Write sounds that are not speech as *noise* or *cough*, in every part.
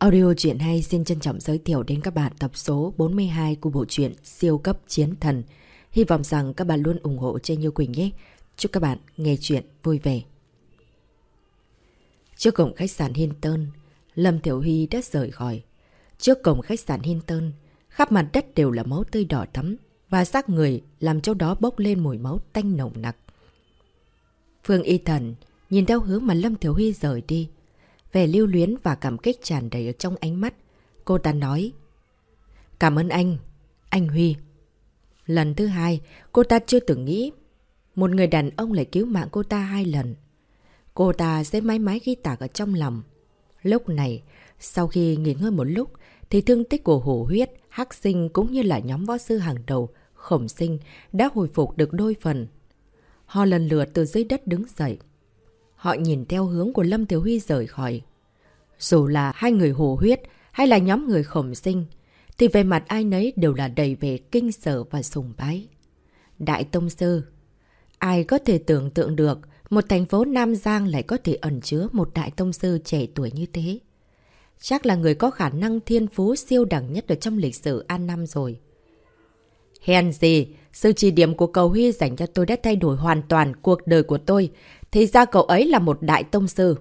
Audio truyện hay xin trân trọng giới thiệu đến các bạn tập số 42 của bộ truyện Siêu cấp chiến thần. Hy vọng rằng các bạn luôn ủng hộ trên Như Quỳnh nhé. Chúc các bạn nghe chuyện vui vẻ. Trước cổng khách sạn Hinton, Lâm Thiểu Huy đã rời khỏi. Trước cổng khách sạn Hinton, khắp mặt đất đều là máu tươi đỏ thắm và xác người làm chỗ đó bốc lên mùi máu tanh nồng nặc. Phương Y Thần nhìn theo hướng mà Lâm Thiểu Huy rời đi về lưu luyến và cảm kích tràn đầy ở trong ánh mắt. Cô ta nói. Cảm ơn anh, anh Huy. Lần thứ hai, cô ta chưa từng nghĩ một người đàn ông lại cứu mạng cô ta hai lần. Cô ta sẽ mãi mãi ghi tạc ở trong lòng. Lúc này, sau khi nghỉ ngơi một lúc, thì thương tích của hổ huyết, hắc sinh cũng như là nhóm võ sư hàng đầu, khổng sinh đã hồi phục được đôi phần. Họ lần lượt từ dưới đất đứng dậy. Họ nhìn theo hướng của Lâm Tiểu Huy rời khỏi. Dù là hai người hồ huyết hay là nhóm người khổng sinh, thì về mặt ai nấy đều là đầy về kinh sở và sùng bái. Đại Tông Sư Ai có thể tưởng tượng được một thành phố Nam Giang lại có thể ẩn chứa một Đại Tông Sư trẻ tuổi như thế? Chắc là người có khả năng thiên phú siêu đẳng nhất ở trong lịch sử An Nam rồi. Hèn gì, sự chỉ điểm của cầu Huy dành cho tôi đã thay đổi hoàn toàn cuộc đời của tôi. Thì ra cậu ấy là một đại tông sư.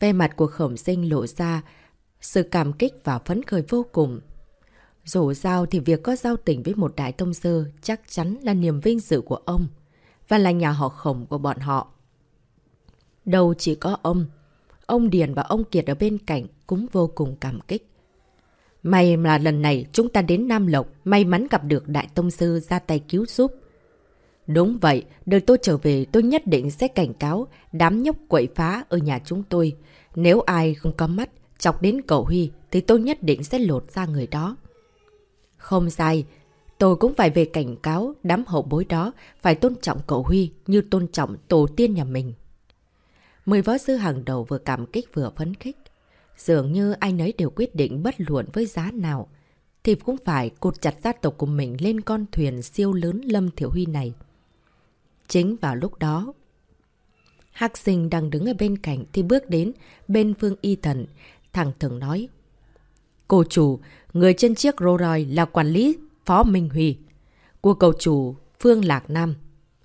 Về mặt của khổng sinh lộ ra sự cảm kích và phấn khởi vô cùng. Dù sao thì việc có giao tình với một đại tông sư chắc chắn là niềm vinh dự của ông và là nhà họ khổng của bọn họ. Đâu chỉ có ông, ông Điền và ông Kiệt ở bên cạnh cũng vô cùng cảm kích. May là lần này chúng ta đến Nam Lộc may mắn gặp được Đại Tông Sư ra tay cứu giúp. Đúng vậy, đợi tôi trở về tôi nhất định sẽ cảnh cáo đám nhóc quậy phá ở nhà chúng tôi. Nếu ai không có mắt, chọc đến cậu Huy thì tôi nhất định sẽ lột ra người đó. Không sai, tôi cũng phải về cảnh cáo đám hậu bối đó phải tôn trọng cậu Huy như tôn trọng tổ tiên nhà mình. Mười võ sư hàng đầu vừa cảm kích vừa phấn khích. Dường như ai nấy đều quyết định bất luận với giá nào. Thì cũng phải cột chặt gia tộc của mình lên con thuyền siêu lớn Lâm Thiểu Huy này. Chính vào lúc đó, Hạc sinh đang đứng ở bên cạnh thì bước đến bên Phương Y Thần, thẳng thừng nói. Cô chủ, người trên chiếc Rolls Royce là quản lý Phó Minh Huy. Của cầu chủ Phương Lạc Nam.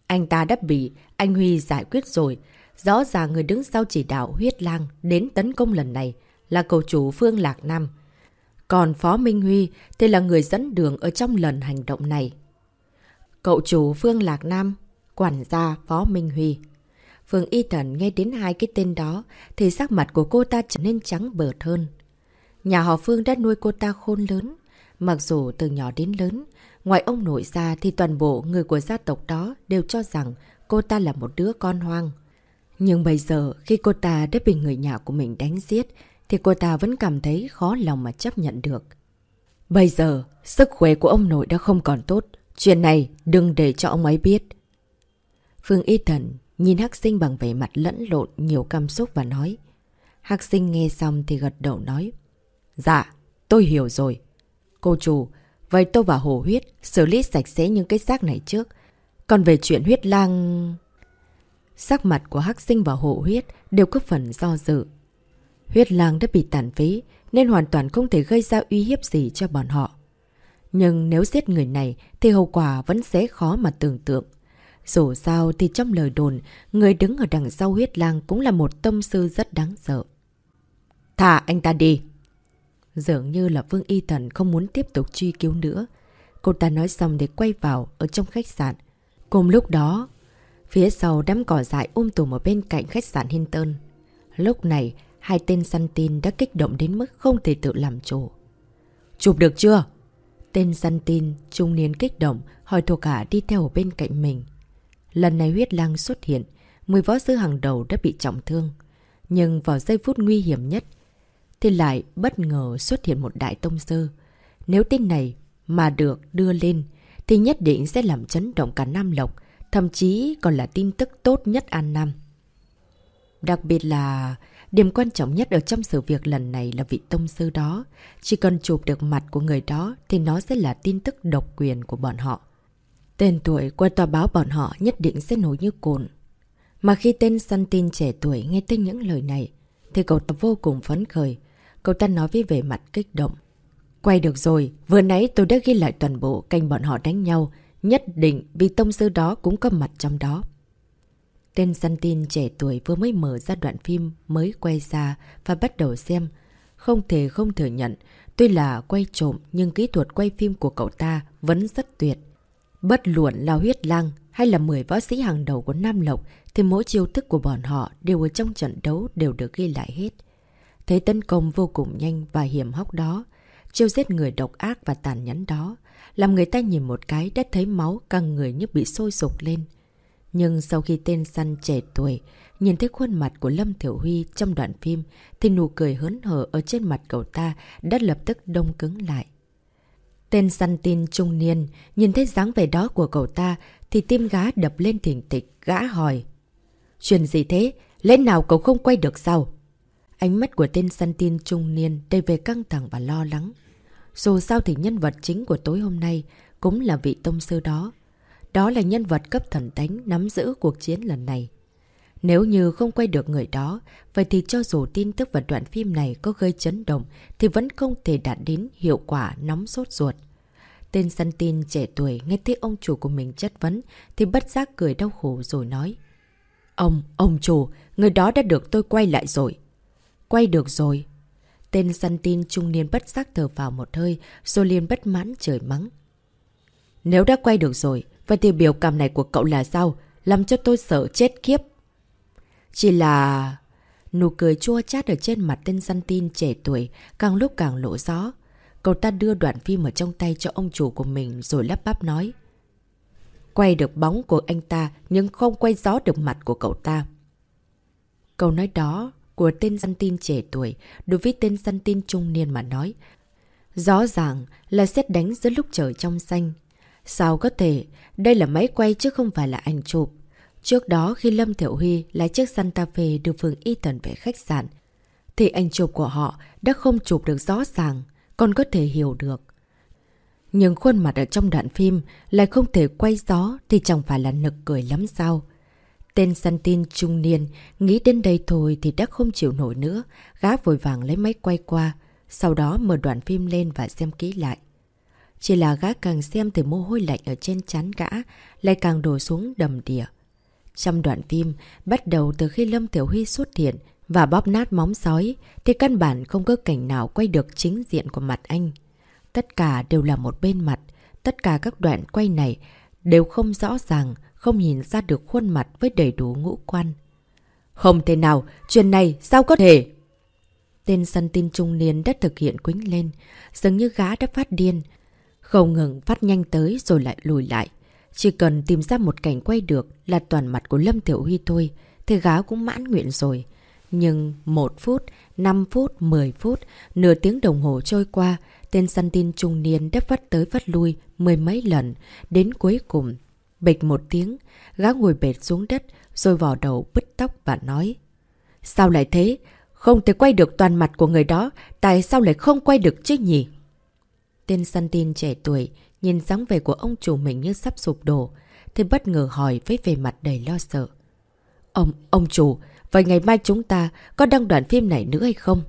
Anh ta đã bị anh Huy giải quyết rồi. Rõ ràng người đứng sau chỉ đạo huyết lang đến tấn công lần này là cầu chủ Phương Lạc Nam. Còn Phó Minh Huy thì là người dẫn đường ở trong lần hành động này. Cậu chủ Phương Lạc Nam, quản gia Phó Minh Huy. Phương Y Thần nghe đến hai cái tên đó thì sắc mặt của cô ta trở nên trắng bợt hơn. Nhà họ Phương đã nuôi cô ta khôn lớn. Mặc dù từ nhỏ đến lớn, ngoài ông nội ra thì toàn bộ người của gia tộc đó đều cho rằng cô ta là một đứa con hoang. Nhưng bây giờ khi cô ta đã bị người nhà của mình đánh giết thì cô ta vẫn cảm thấy khó lòng mà chấp nhận được. Bây giờ, sức khỏe của ông nội đã không còn tốt. Chuyện này đừng để cho ông ấy biết. Phương Y Thần nhìn Hắc Sinh bằng vẻ mặt lẫn lộn nhiều cảm xúc và nói. Hắc Sinh nghe xong thì gật đầu nói. Dạ, tôi hiểu rồi. Cô chủ, vậy tôi và Hồ Huyết xử lý sạch sẽ những cái xác này trước. Còn về chuyện huyết lang... Sắc mặt của Hắc Sinh và Hồ Huyết đều có phần do dự. Huyết lang đã bị tàn phế nên hoàn toàn không thể gây ra uy hiếp gì cho bọn họ. Nhưng nếu giết người này thì hậu quả vẫn sẽ khó mà tưởng tượng. Dù sao thì trong lời đồn, người đứng ở đằng sau huyết lang cũng là một tâm sư rất đáng sợ. Thả anh ta đi! Dường như là Vương Y Thần không muốn tiếp tục truy cứu nữa. Cô ta nói xong để quay vào ở trong khách sạn. Cùng lúc đó, phía sau đám cỏ dại ôm tùm ở bên cạnh khách sạn Hinton. Lúc này, hai tên săn tin đã kích động đến mức không thể tự làm chủ. Chụp được chưa? Tên săn tin, trung niên kích động, hỏi thuộc cả đi theo ở bên cạnh mình. Lần này huyết lang xuất hiện, 10 võ sư hàng đầu đã bị trọng thương. Nhưng vào giây phút nguy hiểm nhất, thì lại bất ngờ xuất hiện một đại tông sư. Nếu tên này mà được đưa lên, thì nhất định sẽ làm chấn động cả Nam Lộc, thậm chí còn là tin tức tốt nhất An Nam. Đặc biệt là Điểm quan trọng nhất ở trong sự việc lần này là vị tông sư đó. Chỉ cần chụp được mặt của người đó thì nó sẽ là tin tức độc quyền của bọn họ. Tên tuổi qua tòa báo bọn họ nhất định sẽ nổi như cồn. Mà khi tên săn tin trẻ tuổi nghe tới những lời này, thì cậu ta vô cùng phấn khởi. Cậu ta nói với vẻ mặt kích động. Quay được rồi, vừa nãy tôi đã ghi lại toàn bộ canh bọn họ đánh nhau. Nhất định vì tông sư đó cũng có mặt trong đó. Tên săn tin trẻ tuổi vừa mới mở ra đoạn phim mới quay ra và bắt đầu xem. Không thể không thừa nhận, tuy là quay trộm nhưng kỹ thuật quay phim của cậu ta vẫn rất tuyệt. Bất luận là huyết lang hay là 10 võ sĩ hàng đầu của Nam Lộc thì mỗi chiêu thức của bọn họ đều ở trong trận đấu đều được ghi lại hết. Thế tấn công vô cùng nhanh và hiểm hóc đó, chiêu giết người độc ác và tàn nhẫn đó, làm người ta nhìn một cái đã thấy máu căng người như bị sôi sục lên. Nhưng sau khi tên săn trẻ tuổi nhìn thấy khuôn mặt của Lâm Thiểu Huy trong đoạn phim thì nụ cười hớn hở ở trên mặt cậu ta đã lập tức đông cứng lại. Tên săn tin trung niên nhìn thấy dáng vẻ đó của cậu ta thì tim gá đập lên thỉnh thịch, gã hỏi. Chuyện gì thế? Lẽ nào cậu không quay được sao? Ánh mắt của tên săn tin trung niên đầy về căng thẳng và lo lắng. Dù sao thì nhân vật chính của tối hôm nay cũng là vị tông sư đó. Đó là nhân vật cấp thần tánh nắm giữ cuộc chiến lần này. Nếu như không quay được người đó, vậy thì cho dù tin tức và đoạn phim này có gây chấn động thì vẫn không thể đạt đến hiệu quả nóng sốt ruột. Tên săn tin trẻ tuổi nghe thấy ông chủ của mình chất vấn thì bất giác cười đau khổ rồi nói. Ông, ông chủ, người đó đã được tôi quay lại rồi. Quay được rồi. Tên săn tin trung niên bất giác thở vào một hơi rồi liền bất mãn trời mắng. Nếu đã quay được rồi, vậy thì biểu cảm này của cậu là sao? Làm cho tôi sợ chết khiếp. Chỉ là... Nụ cười chua chát ở trên mặt tên săn tin trẻ tuổi càng lúc càng lộ rõ. Cậu ta đưa đoạn phim ở trong tay cho ông chủ của mình rồi lắp bắp nói. Quay được bóng của anh ta nhưng không quay gió được mặt của cậu ta. Câu nói đó của tên săn tin trẻ tuổi đối với tên săn tin trung niên mà nói. Rõ ràng là xét đánh giữa lúc trời trong xanh. Sao có thể? Đây là máy quay chứ không phải là ảnh chụp. Trước đó khi Lâm Thiểu Huy lái chiếc Santa Fe đưa Phương Y Tần về khách sạn, thì ảnh chụp của họ đã không chụp được rõ ràng, còn có thể hiểu được. Nhưng khuôn mặt ở trong đoạn phim lại không thể quay gió thì chẳng phải là nực cười lắm sao. Tên săn tin trung niên nghĩ đến đây thôi thì đã không chịu nổi nữa, gá vội vàng lấy máy quay qua, sau đó mở đoạn phim lên và xem kỹ lại. Chỉ là gã càng xem thì mồ hôi lạnh ở trên chán gã lại càng đổ xuống đầm đìa. Trong đoạn phim, bắt đầu từ khi Lâm Tiểu Huy xuất hiện và bóp nát móng sói, thì căn bản không có cảnh nào quay được chính diện của mặt anh. Tất cả đều là một bên mặt, tất cả các đoạn quay này đều không rõ ràng, không nhìn ra được khuôn mặt với đầy đủ ngũ quan. Không thể nào, chuyện này sao có thể? Tên săn tin trung niên đã thực hiện quính lên, dường như gã đã phát điên. Không ngừng phát nhanh tới rồi lại lùi lại. Chỉ cần tìm ra một cảnh quay được là toàn mặt của Lâm Tiểu Huy thôi, thì gã cũng mãn nguyện rồi. Nhưng một phút, 5 phút, 10 phút, nửa tiếng đồng hồ trôi qua, tên săn tin trung niên đã vắt tới vắt lui mười mấy lần. Đến cuối cùng, bịch một tiếng, gã ngồi bệt xuống đất rồi vò đầu bứt tóc và nói. Sao lại thế? Không thể quay được toàn mặt của người đó, tại sao lại không quay được chứ nhỉ? Tên săn tin trẻ tuổi nhìn dáng vẻ của ông chủ mình như sắp sụp đổ, thì bất ngờ hỏi với vẻ mặt đầy lo sợ. Ông, ông chủ, vậy ngày mai chúng ta có đăng đoạn phim này nữa hay không?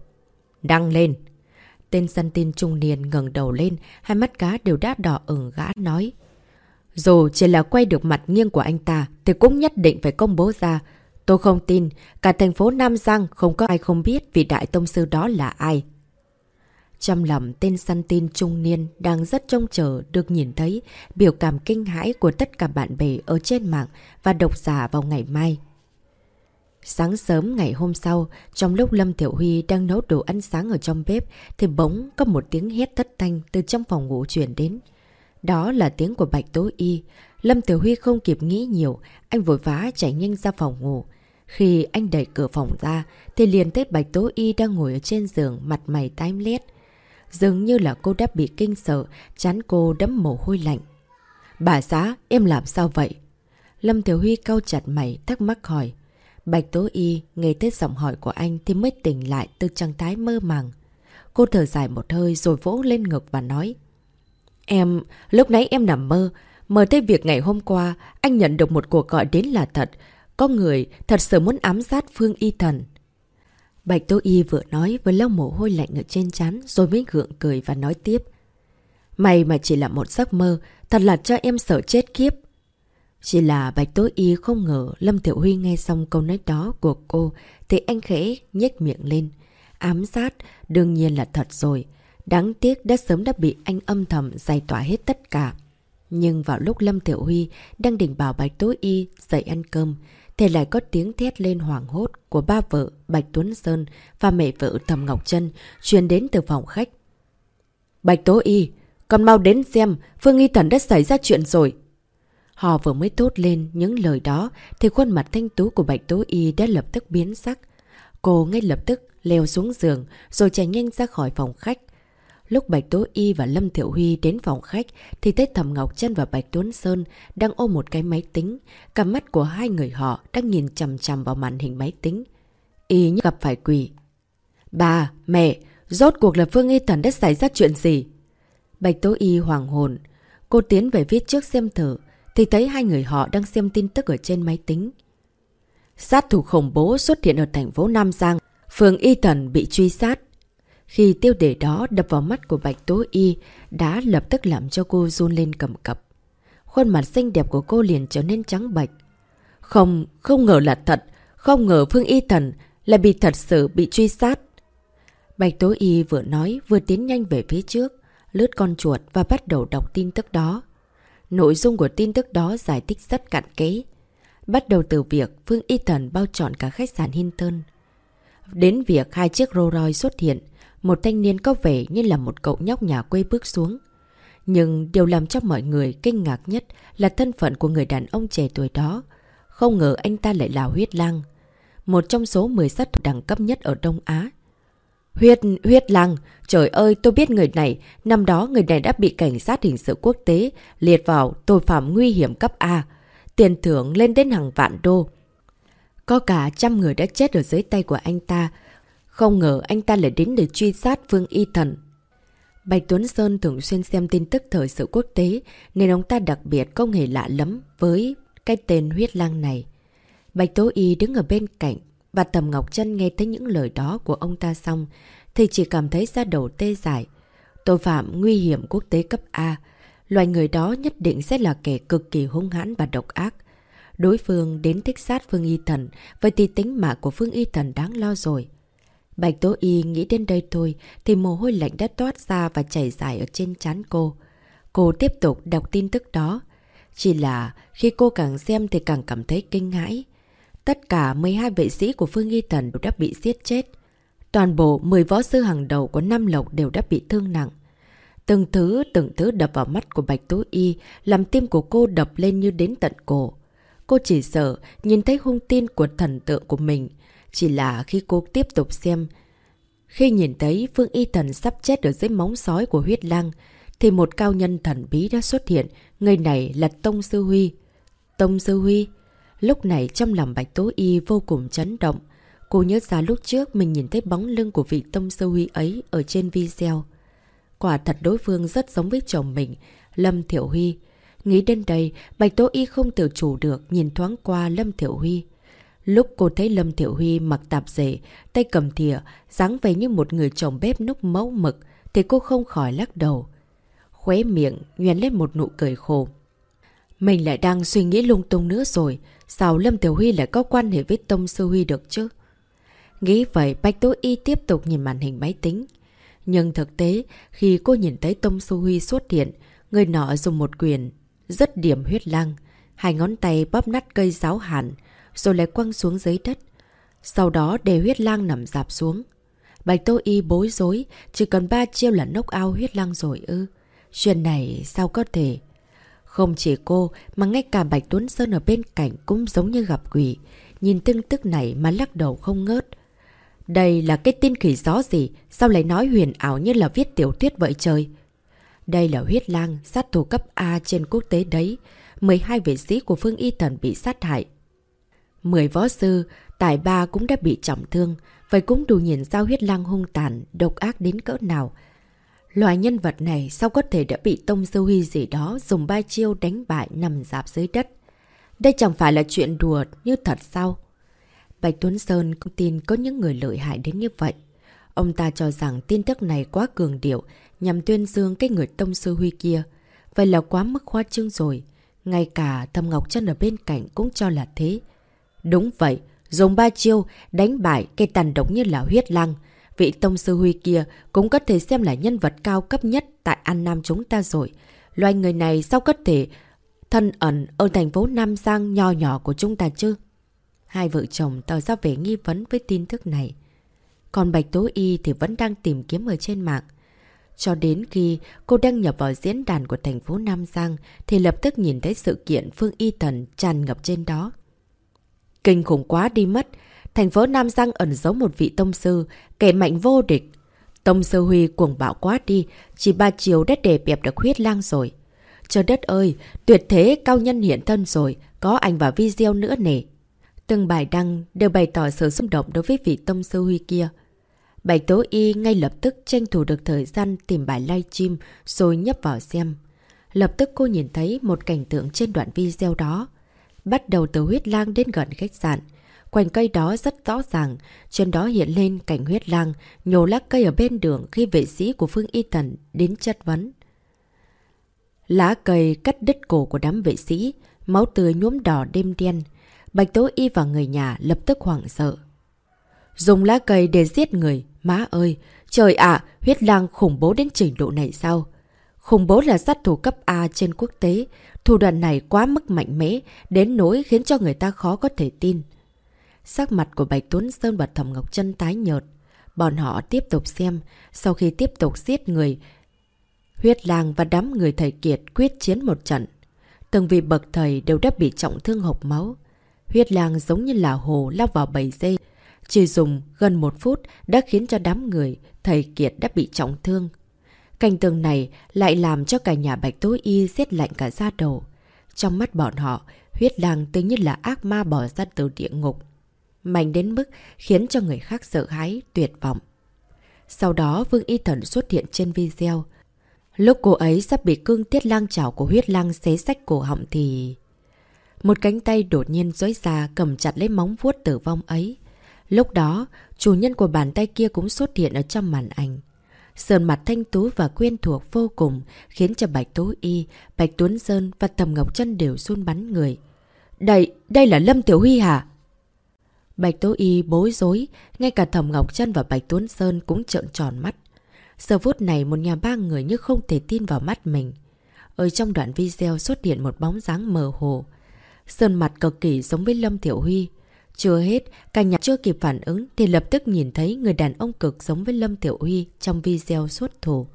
Đăng lên. Tên săn tin trung niên ngẩng đầu lên, hai mắt cá đều đã đỏ ửng gã nói. Dù chỉ là quay được mặt nghiêng của anh ta, thì cũng nhất định phải công bố ra. Tôi không tin, cả thành phố Nam Giang không có ai không biết vị đại tông sư đó là ai. Trong lòng tên săn tin trung niên đang rất trông chờ được nhìn thấy biểu cảm kinh hãi của tất cả bạn bè ở trên mạng và độc giả vào ngày mai. Sáng sớm ngày hôm sau, trong lúc Lâm Tiểu Huy đang nấu đồ ăn sáng ở trong bếp, thì bỗng có một tiếng hét thất thanh từ trong phòng ngủ chuyển đến. Đó là tiếng của Bạch Tố Y. Lâm Tiểu Huy không kịp nghĩ nhiều, anh vội vã chạy nhanh ra phòng ngủ. Khi anh đẩy cửa phòng ra, thì liền thấy Bạch Tố Y đang ngồi ở trên giường, mặt mày tái lét. Dường như là cô đã bị kinh sợ, chán cô đấm mồ hôi lạnh. Bà xã, em làm sao vậy? Lâm Thiếu Huy cau chặt mày, thắc mắc hỏi. Bạch Tố Y nghe tới giọng hỏi của anh thì mới tỉnh lại từ trạng thái mơ màng. Cô thở dài một hơi rồi vỗ lên ngực và nói. Em, lúc nãy em nằm mơ, mơ thấy việc ngày hôm qua anh nhận được một cuộc gọi đến là thật. Có người thật sự muốn ám sát Phương Y Thần. Bạch Tố Y vừa nói vừa lau mồ hôi lạnh ở trên trán rồi mới gượng cười và nói tiếp. Mày mà chỉ là một giấc mơ, thật là cho em sợ chết kiếp. Chỉ là Bạch Tố Y không ngờ Lâm Thiểu Huy nghe xong câu nói đó của cô thì anh khẽ nhếch miệng lên. Ám sát đương nhiên là thật rồi. Đáng tiếc đã sớm đã bị anh âm thầm giải tỏa hết tất cả. Nhưng vào lúc Lâm Thiểu Huy đang định bảo Bạch Tố Y dậy ăn cơm, thì lại có tiếng thét lên hoảng hốt của ba vợ Bạch Tuấn Sơn và mẹ vợ Thầm Ngọc Trân truyền đến từ phòng khách. Bạch Tố Y, con mau đến xem Phương Y Thần đã xảy ra chuyện rồi. Họ vừa mới tốt lên những lời đó thì khuôn mặt thanh tú của Bạch Tố Y đã lập tức biến sắc. Cô ngay lập tức leo xuống giường rồi chạy nhanh ra khỏi phòng khách. Lúc Bạch Tố Y và Lâm Thiệu Huy đến phòng khách thì thấy Thẩm Ngọc Trân và Bạch Tuấn Sơn đang ôm một cái máy tính. Cả mắt của hai người họ đang nhìn chầm chầm vào màn hình máy tính. Y như gặp phải quỷ. Bà, mẹ, rốt cuộc là Phương Y Thần đã xảy ra chuyện gì? Bạch Tố Y hoàng hồn. Cô tiến về viết trước xem thử thì thấy hai người họ đang xem tin tức ở trên máy tính. Sát thủ khủng bố xuất hiện ở thành phố Nam Giang. Phương Y Thần bị truy sát. Khi tiêu đề đó đập vào mắt của Bạch Tố Y đã lập tức làm cho cô run lên cầm cập. Khuôn mặt xinh đẹp của cô liền trở nên trắng bạch. Không, không ngờ là thật. Không ngờ Phương Y Thần lại bị thật sự bị truy sát. Bạch Tố Y vừa nói vừa tiến nhanh về phía trước, lướt con chuột và bắt đầu đọc tin tức đó. Nội dung của tin tức đó giải thích rất cặn kẽ. Bắt đầu từ việc Phương Y Thần bao trọn cả khách sạn Hinton. Đến việc hai chiếc Rolls Royce xuất hiện, một thanh niên có vẻ như là một cậu nhóc nhà quê bước xuống. Nhưng điều làm cho mọi người kinh ngạc nhất là thân phận của người đàn ông trẻ tuổi đó. Không ngờ anh ta lại là huyết lang. Một trong số 10 sát thủ đẳng cấp nhất ở Đông Á. Huyết, huyết lang, trời ơi tôi biết người này, năm đó người này đã bị cảnh sát hình sự quốc tế liệt vào tội phạm nguy hiểm cấp A. Tiền thưởng lên đến hàng vạn đô. Có cả trăm người đã chết ở dưới tay của anh ta không ngờ anh ta lại đến để truy sát Vương Y Thần. Bạch Tuấn Sơn thường xuyên xem tin tức thời sự quốc tế nên ông ta đặc biệt không hề lạ lắm với cái tên huyết lang này. Bạch Tố Y đứng ở bên cạnh và Tầm Ngọc Trân nghe thấy những lời đó của ông ta xong thì chỉ cảm thấy ra đầu tê dại. Tội phạm nguy hiểm quốc tế cấp A, loài người đó nhất định sẽ là kẻ cực kỳ hung hãn và độc ác. Đối phương đến thích sát Phương Y Thần, vậy thì tính mạng của Phương Y Thần đáng lo rồi. Bạch Tố Y nghĩ đến đây thôi thì mồ hôi lạnh đã toát ra và chảy dài ở trên trán cô. Cô tiếp tục đọc tin tức đó. Chỉ là khi cô càng xem thì càng cảm thấy kinh hãi. Tất cả 12 vệ sĩ của Phương Nghi Tần đều đã bị giết chết. Toàn bộ 10 võ sư hàng đầu của Nam Lộc đều đã bị thương nặng. Từng thứ, từng thứ đập vào mắt của Bạch Tố Y làm tim của cô đập lên như đến tận cổ. Cô chỉ sợ nhìn thấy hung tin của thần tượng của mình chỉ là khi cô tiếp tục xem, khi nhìn thấy Phương Y Thần sắp chết ở dưới móng sói của huyết lang, thì một cao nhân thần bí đã xuất hiện, người này là Tông Sư Huy. Tông Sư Huy? Lúc này trong lòng Bạch Tố Y vô cùng chấn động. Cô nhớ ra lúc trước mình nhìn thấy bóng lưng của vị Tông Sư Huy ấy ở trên video. Quả thật đối phương rất giống với chồng mình, Lâm Thiểu Huy. Nghĩ đến đây, Bạch Tố Y không tự chủ được nhìn thoáng qua Lâm Thiểu Huy. Lúc cô thấy Lâm Thiệu Huy mặc tạp dề, tay cầm thìa, dáng về như một người chồng bếp núc mẫu mực, thì cô không khỏi lắc đầu. Khóe miệng, nhoen lên một nụ cười khổ. Mình lại đang suy nghĩ lung tung nữa rồi, sao Lâm Tiểu Huy lại có quan hệ với Tông Sư Huy được chứ? Nghĩ vậy, Bạch Tố Y tiếp tục nhìn màn hình máy tính. Nhưng thực tế, khi cô nhìn thấy Tông Sư Huy xuất hiện, người nọ dùng một quyền, rất điểm huyết lăng, hai ngón tay bóp nát cây giáo hẳn rồi lại quăng xuống dưới đất. Sau đó để huyết lang nằm dạp xuống. Bạch Tô Y bối rối, chỉ cần ba chiêu là nốc ao huyết lang rồi ư. Chuyện này sao có thể? Không chỉ cô, mà ngay cả Bạch Tuấn Sơn ở bên cạnh cũng giống như gặp quỷ. Nhìn tương tức này mà lắc đầu không ngớt. Đây là cái tin khỉ gió gì? Sao lại nói huyền ảo như là viết tiểu thuyết vậy trời? Đây là huyết lang, sát thủ cấp A trên quốc tế đấy. 12 vệ sĩ của Phương Y Thần bị sát hại, Mười võ sư, tài ba cũng đã bị trọng thương, vậy cũng đủ nhìn sao huyết lang hung tàn, độc ác đến cỡ nào. loại nhân vật này sao có thể đã bị Tông Sư Huy gì đó dùng ba chiêu đánh bại nằm dạp dưới đất. Đây chẳng phải là chuyện đùa như thật sao? Bạch Tuấn Sơn cũng tin có những người lợi hại đến như vậy. Ông ta cho rằng tin tức này quá cường điệu nhằm tuyên dương cái người tông sư huy kia. Vậy là quá mức khoa trương rồi. Ngay cả Thầm Ngọc Trân ở bên cạnh cũng cho là thế. Đúng vậy, dùng ba chiêu đánh bại cây tàn độc như là huyết lăng. Vị tông sư huy kia cũng có thể xem là nhân vật cao cấp nhất tại An Nam chúng ta rồi. Loài người này sao có thể thân ẩn ở thành phố Nam Giang nho nhỏ của chúng ta chứ? Hai vợ chồng tỏ ra vẻ nghi vấn với tin tức này. Còn Bạch Tố Y thì vẫn đang tìm kiếm ở trên mạng. Cho đến khi cô đăng nhập vào diễn đàn của thành phố Nam Giang thì lập tức nhìn thấy sự kiện Phương Y Tần tràn ngập trên đó. Kinh khủng quá đi mất. Thành phố Nam Giang ẩn giấu một vị tông sư, kẻ mạnh vô địch. Tông sư Huy cuồng bạo quá đi, chỉ ba chiều đã để bẹp được huyết lang rồi. Trời đất ơi, tuyệt thế cao nhân hiện thân rồi, có anh vào video nữa nè. Từng bài đăng đều bày tỏ sự xung động đối với vị tông sư Huy kia. Bạch Tố Y ngay lập tức tranh thủ được thời gian tìm bài livestream rồi nhấp vào xem. Lập tức cô nhìn thấy một cảnh tượng trên đoạn video đó. Bắt đầu từ huyết lang đến gần khách sạn. Quanh cây đó rất rõ ràng, trên đó hiện lên cảnh huyết lang nhổ lá cây ở bên đường khi vệ sĩ của Phương Y thần đến chất vấn. Lá cây cắt đứt cổ của đám vệ sĩ, máu tươi nhuốm đỏ đêm đen. Bạch Tố Y và người nhà lập tức hoảng sợ. Dùng lá cây để giết người, má ơi, trời ạ, huyết lang khủng bố đến trình độ này sao? Khủng bố là sát thủ cấp A trên quốc tế, thủ đoạn này quá mức mạnh mẽ, đến nỗi khiến cho người ta khó có thể tin. Sắc mặt của Bạch Tuấn Sơn và Thẩm Ngọc Trân tái nhợt. Bọn họ tiếp tục xem, sau khi tiếp tục giết người, huyết lang và đám người thầy Kiệt quyết chiến một trận. Từng vị bậc thầy đều đã bị trọng thương hộp máu. Huyết lang giống như là hồ lao vào bầy dây. Chỉ dùng gần một phút đã khiến cho đám người thầy Kiệt đã bị trọng thương. Cảnh tường này lại làm cho cả nhà Bạch Tối Y rét lạnh cả da đầu. Trong mắt bọn họ, huyết lang tự nhiên là ác ma bỏ ra từ địa ngục. Mạnh đến mức khiến cho người khác sợ hãi, tuyệt vọng. Sau đó Vương Y Thần xuất hiện trên video. Lúc cô ấy sắp bị cương tiết lang chảo của huyết lang xé sách cổ họng thì... Một cánh tay đột nhiên dối ra cầm chặt lấy móng vuốt tử vong ấy. Lúc đó, chủ nhân của bàn tay kia cũng xuất hiện ở trong màn ảnh. Sơn mặt thanh tú và quen thuộc vô cùng khiến cho Bạch Tố Y, Bạch Tuấn Sơn và Thầm Ngọc Trân đều run bắn người. Đây, đây là Lâm Tiểu Huy hả? Bạch Tố Y bối rối, ngay cả Thẩm Ngọc Trân và Bạch Tuấn Sơn cũng trợn tròn mắt. Giờ phút này một nhà ba người như không thể tin vào mắt mình. Ở trong đoạn video xuất hiện một bóng dáng mờ hồ. Sơn mặt cực kỳ giống với Lâm Tiểu Huy. Chưa hết, cả nhà chưa kịp phản ứng thì lập tức nhìn thấy người đàn ông cực giống với Lâm Tiểu Huy trong video xuất thủ.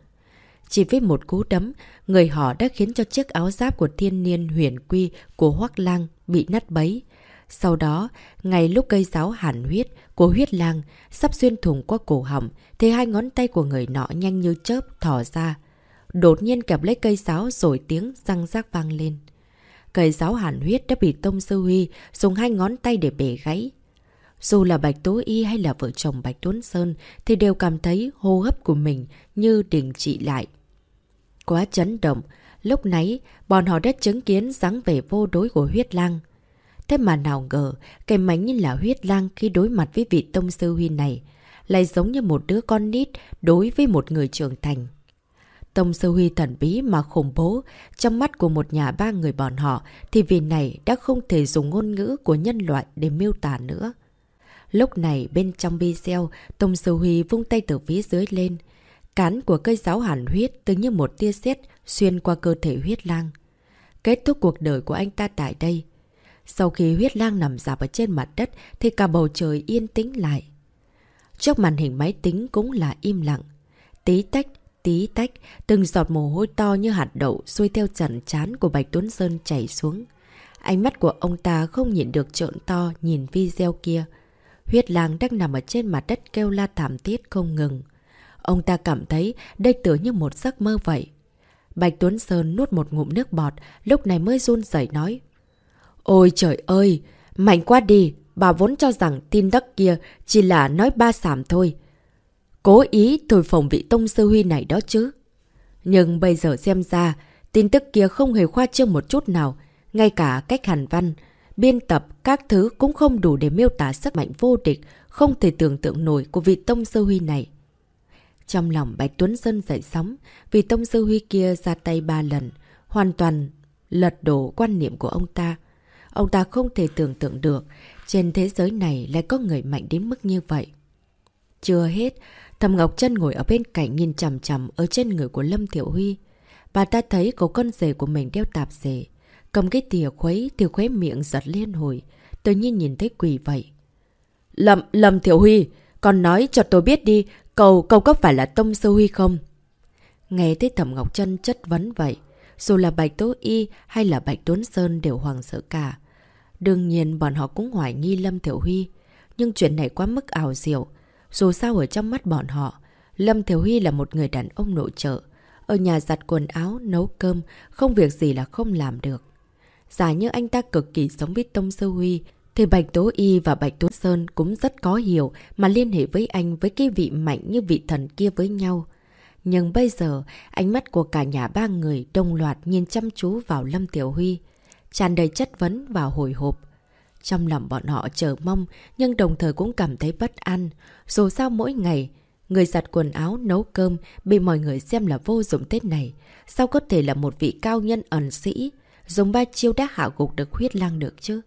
Chỉ với một cú đấm, người họ đã khiến cho chiếc áo giáp của thiên niên huyền quy của Hoác Lang bị nát bấy. Sau đó, ngay lúc cây giáo hàn huyết của huyết lang sắp xuyên thủng qua cổ họng, thì hai ngón tay của người nọ nhanh như chớp thỏ ra. Đột nhiên kẹp lấy cây giáo rồi tiếng răng rác vang lên. Cây giáo hàn huyết đã bị Tông Sư Huy dùng hai ngón tay để bể gãy. Dù là Bạch Tố Y hay là vợ chồng Bạch Tuấn Sơn thì đều cảm thấy hô hấp của mình như đình trị lại. Quá chấn động, lúc nãy bọn họ đã chứng kiến dáng vẻ vô đối của huyết lang. Thế mà nào ngờ, cái mánh như là huyết lang khi đối mặt với vị Tông Sư Huy này, lại giống như một đứa con nít đối với một người trưởng thành. Tông Sư Huy thần bí mà khủng bố, trong mắt của một nhà ba người bọn họ thì vì này đã không thể dùng ngôn ngữ của nhân loại để miêu tả nữa. Lúc này bên trong video, Tông Sư Huy vung tay từ phía dưới lên. Cán của cây giáo hàn huyết tự như một tia sét xuyên qua cơ thể huyết lang. Kết thúc cuộc đời của anh ta tại đây. Sau khi huyết lang nằm dạp ở trên mặt đất thì cả bầu trời yên tĩnh lại. Trước màn hình máy tính cũng là im lặng. Tí tách, tí tách, từng giọt mồ hôi to như hạt đậu xuôi theo trần chán của Bạch Tuấn Sơn chảy xuống. Ánh mắt của ông ta không nhìn được trợn to nhìn video kia. Huyết lang đang nằm ở trên mặt đất kêu la thảm thiết không ngừng. Ông ta cảm thấy đây tựa như một giấc mơ vậy. Bạch Tuấn Sơn nuốt một ngụm nước bọt, lúc này mới run rẩy nói. Ôi trời ơi, mạnh quá đi, bà vốn cho rằng tin đất kia chỉ là nói ba sảm thôi. Cố ý thổi phồng vị tông sư huy này đó chứ. Nhưng bây giờ xem ra, tin tức kia không hề khoa trương một chút nào, ngay cả cách hàn văn. biên tập, các thứ cũng không đủ để miêu tả sức mạnh vô địch, không thể tưởng tượng nổi của vị Tông Sư Huy này. Trong lòng Bạch Tuấn Sơn dậy sóng, vì Tông Sư Huy kia ra tay ba lần, hoàn toàn lật đổ quan niệm của ông ta. Ông ta không thể tưởng tượng được, trên thế giới này lại có người mạnh đến mức như vậy. Chưa hết, Thầm Ngọc Trân ngồi ở bên cạnh nhìn chằm chằm ở trên người của Lâm Thiểu Huy. Bà ta thấy có con rể của mình đeo tạp rể Cầm cái tìa khuấy, thì khuấy miệng giật liên hồi. Tự nhiên nhìn thấy quỷ vậy. Lâm, Lâm Thiểu Huy, con nói cho tôi biết đi, cậu, cậu có phải là Tông Sư Huy không? Nghe thấy Thẩm Ngọc Trân chất vấn vậy, dù là Bạch Tố Y hay là Bạch Tuấn Sơn đều hoàng sợ cả. Đương nhiên bọn họ cũng hoài nghi Lâm Thiểu Huy, nhưng chuyện này quá mức ảo diệu. Dù sao ở trong mắt bọn họ, Lâm Thiếu Huy là một người đàn ông nội trợ. Ở nhà giặt quần áo, nấu cơm, không việc gì là không làm được. Giả như anh ta cực kỳ sống với Tông Sư Huy, thì Bạch Tố Y và Bạch Tuấn Sơn cũng rất có hiểu mà liên hệ với anh với cái vị mạnh như vị thần kia với nhau. Nhưng bây giờ, ánh mắt của cả nhà ba người đồng loạt nhìn chăm chú vào Lâm Tiểu Huy, tràn đầy chất vấn và hồi hộp. Trong lòng bọn họ chờ mong, nhưng đồng thời cũng cảm thấy bất an. Dù sao mỗi ngày, người giặt quần áo, nấu cơm, bị mọi người xem là vô dụng Tết này. Sao có thể là một vị cao nhân ẩn sĩ, dùng ba chiêu đã hạ gục được huyết lang được chứ?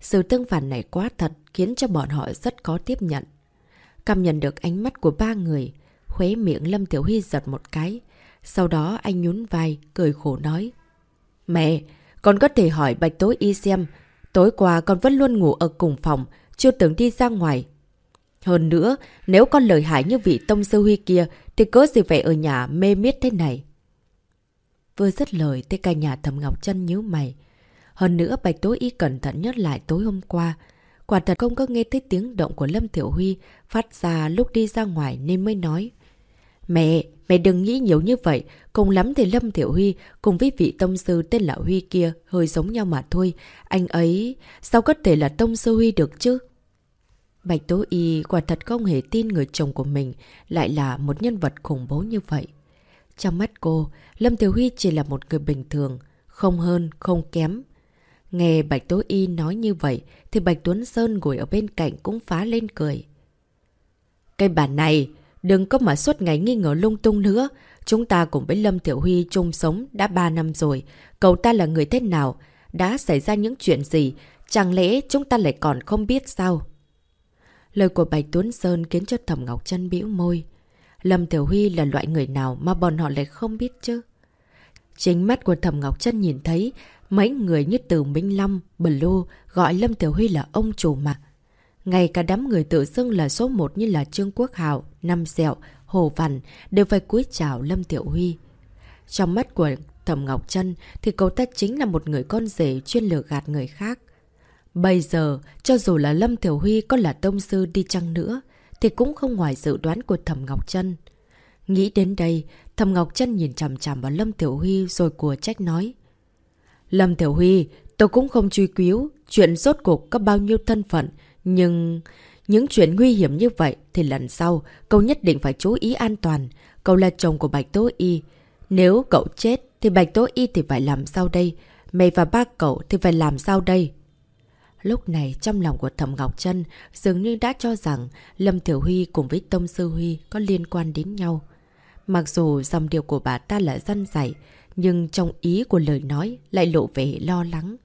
Sự tương phản này quá thật khiến cho bọn họ rất khó tiếp nhận. Cảm nhận được ánh mắt của ba người, khuế miệng Lâm Tiểu Huy giật một cái. Sau đó anh nhún vai, cười khổ nói. Mẹ, con có thể hỏi Bạch Tối Y xem, tối qua con vẫn luôn ngủ ở cùng phòng, chưa từng đi ra ngoài. Hơn nữa, nếu con lời hại như vị Tông Sư Huy kia, thì cớ gì phải ở nhà mê miết thế này? Vừa dứt lời, tới cả nhà thầm Ngọc chân nhíu mày. Hơn nữa, Bạch Tối Y cẩn thận nhớ lại tối hôm qua. Quả thật không có nghe thấy tiếng động của Lâm Tiểu Huy phát ra lúc đi ra ngoài nên mới nói. Mẹ, mẹ đừng nghĩ nhiều như vậy. Cùng lắm thì Lâm Thiểu Huy cùng với vị tông sư tên là Huy kia hơi giống nhau mà thôi. Anh ấy sao có thể là tông sư Huy được chứ? Bạch Tố Y quả thật không hề tin người chồng của mình lại là một nhân vật khủng bố như vậy. Trong mắt cô, Lâm Tiểu Huy chỉ là một người bình thường, không hơn, không kém. Nghe Bạch Tố Y nói như vậy thì Bạch Tuấn Sơn ngồi ở bên cạnh cũng phá lên cười. Cái bản này, đừng có mà suốt ngày nghi ngờ lung tung nữa. Chúng ta cùng với Lâm Tiểu Huy chung sống đã 3 năm rồi. Cậu ta là người thế nào? Đã xảy ra những chuyện gì? Chẳng lẽ chúng ta lại còn không biết sao? Lời của Bạch Tuấn Sơn khiến cho Thẩm Ngọc Trân bĩu môi. Lâm Tiểu Huy là loại người nào mà bọn họ lại không biết chứ? Chính mắt của Thẩm Ngọc Trân nhìn thấy mấy người như Từ Minh Long, Blue gọi Lâm Tiểu Huy là ông chủ mà. Ngay cả đám người tự xưng là số một như là Trương Quốc Hào, Năm Sẹo, Hồ Văn đều phải cúi chào Lâm Tiểu Huy. Trong mắt của Thẩm Ngọc Trân thì cậu ta chính là một người con rể chuyên lừa gạt người khác. Bây giờ, cho dù là Lâm Tiểu Huy có là tông sư đi chăng nữa, thì cũng không ngoài dự đoán của Thẩm Ngọc Trân. Nghĩ đến đây, Thẩm Ngọc Trân nhìn chằm chằm vào Lâm Tiểu Huy rồi của trách nói. Lâm Tiểu Huy, tôi cũng không truy cứu chuyện rốt cuộc có bao nhiêu thân phận, nhưng... Những chuyện nguy hiểm như vậy thì lần sau cậu nhất định phải chú ý an toàn. Cậu là chồng của Bạch Tố Y. Nếu cậu chết thì Bạch Tố Y thì phải làm sao đây? Mày và ba cậu thì phải làm sao đây? Lúc này trong lòng của Thẩm Ngọc Trân dường như đã cho rằng Lâm Thiểu Huy cùng với Tông Sư Huy có liên quan đến nhau. Mặc dù dòng điều của bà ta là dân dạy, nhưng trong ý của lời nói lại lộ vẻ lo lắng.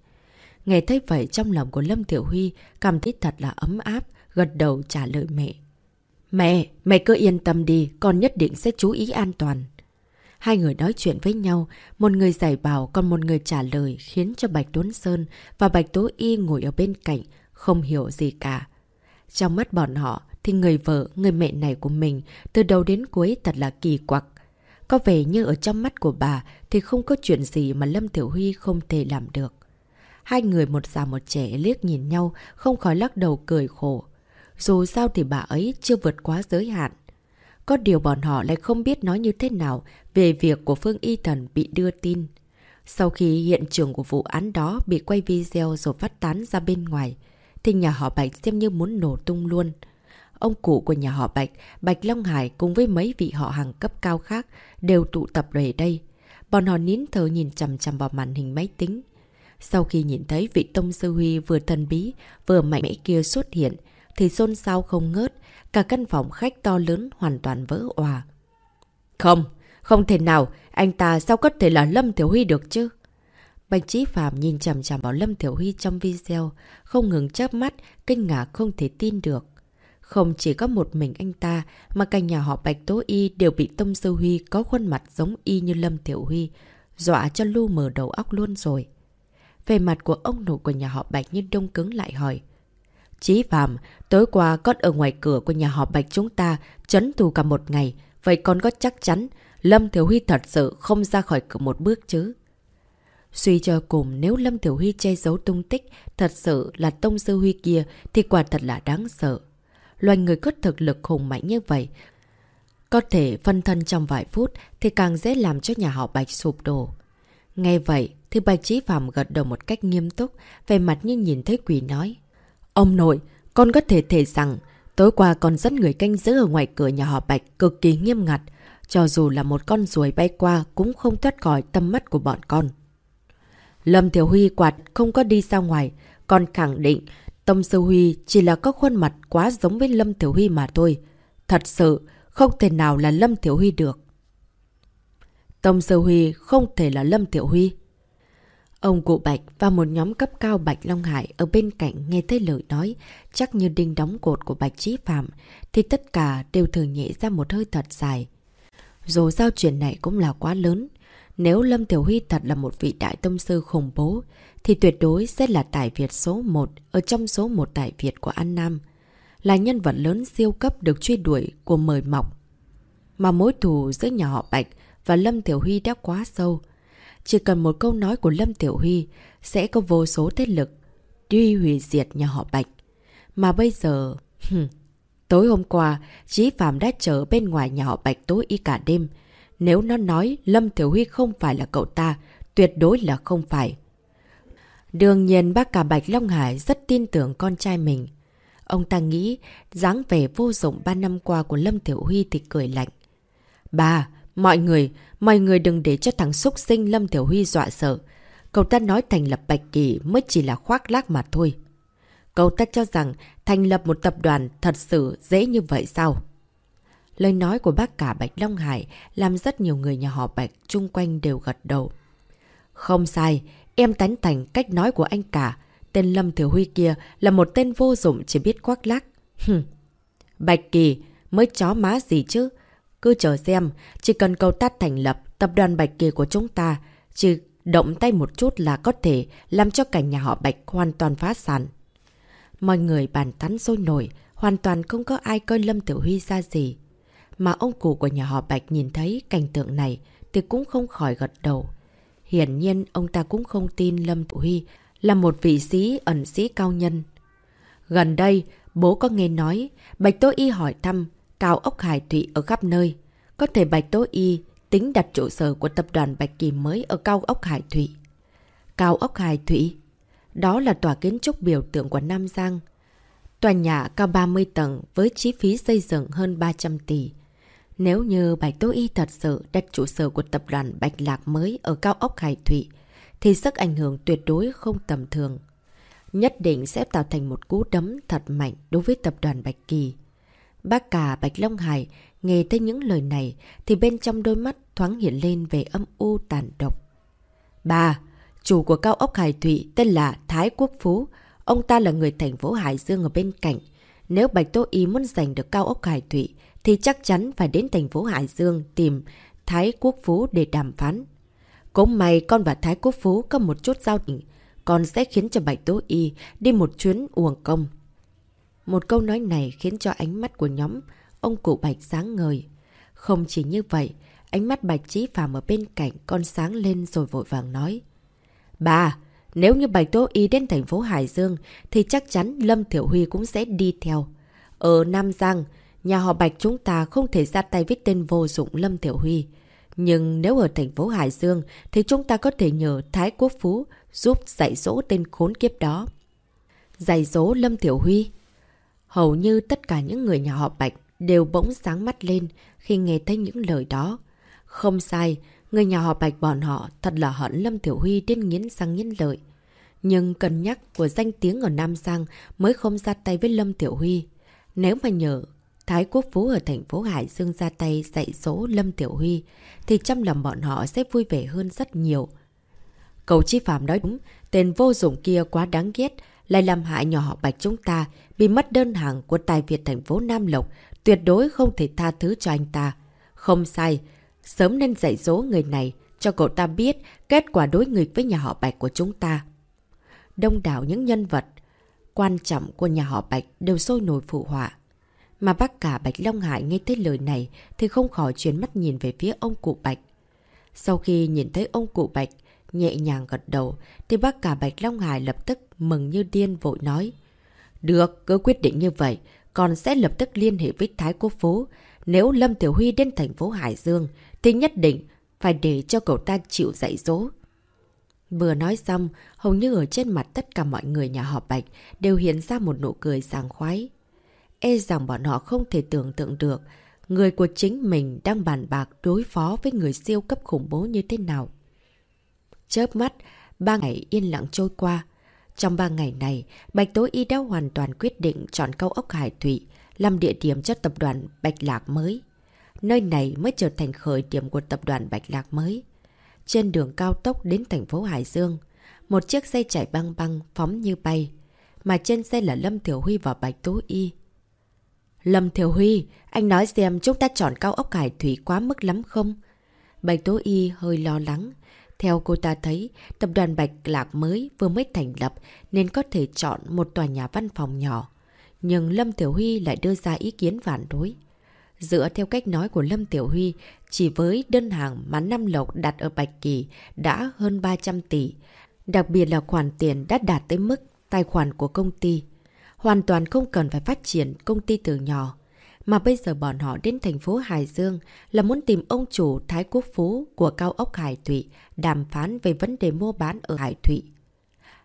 Nghe thấy vậy trong lòng của Lâm Tiểu Huy cảm thấy thật là ấm áp, gật đầu trả lời mẹ. Mẹ, mẹ cứ yên tâm đi, con nhất định sẽ chú ý an toàn. Hai người nói chuyện với nhau, một người giải bảo còn một người trả lời khiến cho Bạch Tuấn Sơn và Bạch Tố Y ngồi ở bên cạnh, không hiểu gì cả. Trong mắt bọn họ thì người vợ, người mẹ này của mình từ đầu đến cuối thật là kỳ quặc. Có vẻ như ở trong mắt của bà thì không có chuyện gì mà Lâm Tiểu Huy không thể làm được. Hai người một già một trẻ liếc nhìn nhau, không khỏi lắc đầu cười khổ. Dù sao thì bà ấy chưa vượt quá giới hạn. Có điều bọn họ lại không biết nói như thế nào về việc của Phương Y Thần bị đưa tin. Sau khi hiện trường của vụ án đó bị quay video rồi phát tán ra bên ngoài, thì nhà họ Bạch xem như muốn nổ tung luôn. Ông cụ của nhà họ Bạch, Bạch Long Hải cùng với mấy vị họ hàng cấp cao khác đều tụ tập về đây. Bọn họ nín thở nhìn chầm chầm vào màn hình máy tính. Sau khi nhìn thấy vị Tông Sư Huy vừa thần bí, vừa mạnh mẽ kia xuất hiện, thì xôn xao không ngớt, cả căn phòng khách to lớn hoàn toàn vỡ òa. Không, không thể nào, anh ta sao có thể là Lâm Tiểu Huy được chứ? Bạch Chí Phạm nhìn chằm chằm vào Lâm Tiểu Huy trong video, không ngừng chớp mắt, kinh ngạc không thể tin được. Không chỉ có một mình anh ta, mà cả nhà họ Bạch Tố Y đều bị Tông Sư Huy có khuôn mặt giống y như Lâm Tiểu Huy, dọa cho lu mờ đầu óc luôn rồi. Về mặt của ông nội của nhà họ Bạch như đông cứng lại hỏi. Chí Phạm, tối qua con ở ngoài cửa của nhà họ Bạch chúng ta chấn tù cả một ngày, vậy con có chắc chắn Lâm thiếu Huy thật sự không ra khỏi cửa một bước chứ? Suy cho cùng nếu Lâm Thiểu Huy che giấu tung tích thật sự là Tông Sư Huy kia thì quả thật là đáng sợ. Loài người có thực lực hùng mạnh như vậy có thể phân thân trong vài phút thì càng dễ làm cho nhà họ Bạch sụp đổ. Nghe vậy thì Bạch trí Phạm gật đầu một cách nghiêm túc, về mặt như nhìn thấy quỷ nói. Ông nội, con có thể thể rằng tối qua con dẫn người canh giữ ở ngoài cửa nhà họ Bạch cực kỳ nghiêm ngặt, cho dù là một con ruồi bay qua cũng không thoát khỏi tâm mắt của bọn con. Lâm Thiểu Huy quạt không có đi ra ngoài, con khẳng định Tông Sư Huy chỉ là có khuôn mặt quá giống với Lâm Thiểu Huy mà thôi. Thật sự, không thể nào là Lâm Thiểu Huy được. Tông Sư Huy không thể là Lâm Thiểu Huy. Ông cụ Bạch và một nhóm cấp cao Bạch Long Hải ở bên cạnh nghe thấy lời nói, chắc như đinh đóng cột của Bạch Trí Phạm, thì tất cả đều thường nhẹ ra một hơi thật dài. Dù sao chuyện này cũng là quá lớn. Nếu Lâm Tiểu Huy thật là một vị đại tông sư khủng bố, thì tuyệt đối sẽ là tài Việt số 1 ở trong số một tài Việt của An Nam. Là nhân vật lớn siêu cấp được truy đuổi của mời mọc. Mà mối thù giữa nhà họ Bạch và Lâm Tiểu Huy đã quá sâu. Chỉ cần một câu nói của Lâm Tiểu Huy sẽ có vô số thế lực đi hủy diệt nhà họ Bạch. Mà bây giờ... *laughs* Tối hôm qua, Chí Phạm đã chờ bên ngoài nhà họ Bạch tối y cả đêm. Nếu nó nói Lâm Tiểu Huy không phải là cậu ta, tuyệt đối là không phải. Đương nhiên bác cả Bạch Long Hải rất tin tưởng con trai mình. Ông ta nghĩ dáng vẻ vô dụng 3 năm qua của Lâm Tiểu Huy thì cười lạnh. Bà, mọi người, mọi người đừng để cho thằng xúc sinh Lâm Tiểu Huy dọa sợ. Cậu ta nói thành lập Bạch Kỳ mới chỉ là khoác lác mà thôi. Cậu ta cho rằng thành lập một tập đoàn thật sự dễ như vậy sao? Lời nói của bác cả Bạch Long Hải làm rất nhiều người nhà họ Bạch chung quanh đều gật đầu. Không sai, em tán thành cách nói của anh cả. Tên Lâm Thiểu Huy kia là một tên vô dụng chỉ biết khoác lác. Bạch Kỳ mới chó má gì chứ? Cứ chờ xem, chỉ cần cầu tát thành lập tập đoàn Bạch Kỳ của chúng ta, chỉ động tay một chút là có thể làm cho cả nhà họ Bạch hoàn toàn phá sản. Mọi người bàn tán sôi nổi, hoàn toàn không có ai coi Lâm Tiểu Huy ra gì. Mà ông cụ của nhà họ Bạch nhìn thấy cảnh tượng này thì cũng không khỏi gật đầu. Hiển nhiên ông ta cũng không tin Lâm Tiểu Huy là một vị sĩ ẩn sĩ cao nhân. Gần đây, bố có nghe nói, Bạch Tô Y hỏi thăm Cao ốc Hải Thụy ở khắp nơi. Có thể Bạch Tố Y tính đặt trụ sở của tập đoàn Bạch Kỳ mới ở Cao ốc Hải Thụy. Cao ốc Hải Thụy đó là tòa kiến trúc biểu tượng của Nam Giang. Tòa nhà cao 30 tầng với chi phí xây dựng hơn 300 tỷ. Nếu như Bạch Tố Y thật sự đặt trụ sở của tập đoàn Bạch Lạc mới ở cao ốc Hải Thụy, thì sức ảnh hưởng tuyệt đối không tầm thường. Nhất định sẽ tạo thành một cú đấm thật mạnh đối với tập đoàn Bạch Kỳ. Bác cả Bạch Long Hải nghe thấy những lời này thì bên trong đôi mắt thoáng hiện lên về âm u tàn độc. Bà, Chủ của cao ốc Hải Thụy tên là Thái Quốc Phú. Ông ta là người thành phố Hải Dương ở bên cạnh. Nếu Bạch Tô Y muốn giành được cao ốc Hải Thụy thì chắc chắn phải đến thành phố Hải Dương tìm Thái Quốc Phú để đàm phán. Cũng may con và Thái Quốc Phú có một chút giao tình, con sẽ khiến cho Bạch Tố Y đi một chuyến uổng công. Một câu nói này khiến cho ánh mắt của nhóm ông cụ Bạch sáng ngời. Không chỉ như vậy, ánh mắt Bạch Trí Phàm ở bên cạnh con sáng lên rồi vội vàng nói. Bà, nếu như Bạch Tố Y đến thành phố Hải Dương thì chắc chắn Lâm Thiểu Huy cũng sẽ đi theo. Ở Nam Giang, nhà họ Bạch chúng ta không thể ra tay với tên vô dụng Lâm Thiểu Huy. Nhưng nếu ở thành phố Hải Dương thì chúng ta có thể nhờ Thái Quốc Phú giúp dạy dỗ tên khốn kiếp đó. Dạy dỗ Lâm Thiểu Huy Hầu như tất cả những người nhà họ Bạch đều bỗng sáng mắt lên khi nghe thấy những lời đó. Không sai, Người nhà họ Bạch bọn họ thật là hận Lâm Tiểu Huy đến nghiến sang nghiến lợi. Nhưng cân nhắc của danh tiếng ở Nam Giang mới không ra tay với Lâm Tiểu Huy. Nếu mà nhờ Thái Quốc Phú ở thành phố Hải Dương ra tay dạy dỗ Lâm Tiểu Huy, thì trong lòng bọn họ sẽ vui vẻ hơn rất nhiều. Cầu Chi Phạm nói đúng, tên vô dụng kia quá đáng ghét, lại làm hại nhỏ họ Bạch chúng ta, bị mất đơn hàng của Tài Việt thành phố Nam Lộc, tuyệt đối không thể tha thứ cho anh ta. Không sai, sớm nên dạy dỗ người này, cho cậu ta biết kết quả đối nghịch với nhà họ Bạch của chúng ta. Đông đảo những nhân vật quan trọng của nhà họ Bạch đều sôi nổi phụ họa. Mà bác cả Bạch Long Hải nghe thấy lời này thì không khỏi chuyển mắt nhìn về phía ông cụ Bạch. Sau khi nhìn thấy ông cụ Bạch nhẹ nhàng gật đầu thì bác cả Bạch Long Hải lập tức mừng như điên vội nói. Được, cứ quyết định như vậy, còn sẽ lập tức liên hệ với Thái Quốc Phố. Nếu Lâm Tiểu Huy đến thành phố Hải Dương thì nhất định phải để cho cậu ta chịu dạy dỗ. Vừa nói xong, hầu như ở trên mặt tất cả mọi người nhà họ Bạch đều hiện ra một nụ cười sàng khoái. E rằng bọn họ không thể tưởng tượng được người của chính mình đang bàn bạc đối phó với người siêu cấp khủng bố như thế nào. Chớp mắt, ba ngày yên lặng trôi qua. Trong ba ngày này, Bạch Tố Y đã hoàn toàn quyết định chọn cao ốc Hải thụy làm địa điểm cho tập đoàn Bạch Lạc mới. Nơi này mới trở thành khởi điểm của tập đoàn Bạch Lạc mới. Trên đường cao tốc đến thành phố Hải Dương, một chiếc xe chạy băng băng phóng như bay, mà trên xe là Lâm Thiểu Huy và Bạch Tố Y. Lâm Thiểu Huy, anh nói xem chúng ta chọn cao ốc Hải Thủy quá mức lắm không? Bạch Tố Y hơi lo lắng. Theo cô ta thấy, tập đoàn Bạch Lạc mới vừa mới thành lập nên có thể chọn một tòa nhà văn phòng nhỏ. Nhưng Lâm Tiểu Huy lại đưa ra ý kiến phản đối. Dựa theo cách nói của Lâm Tiểu Huy, chỉ với đơn hàng mà Năm Lộc đặt ở Bạch Kỳ đã hơn 300 tỷ. Đặc biệt là khoản tiền đã đạt tới mức tài khoản của công ty. Hoàn toàn không cần phải phát triển công ty từ nhỏ. Mà bây giờ bọn họ đến thành phố Hải Dương là muốn tìm ông chủ Thái Quốc Phú của cao ốc Hải Thụy đàm phán về vấn đề mua bán ở Hải Thụy.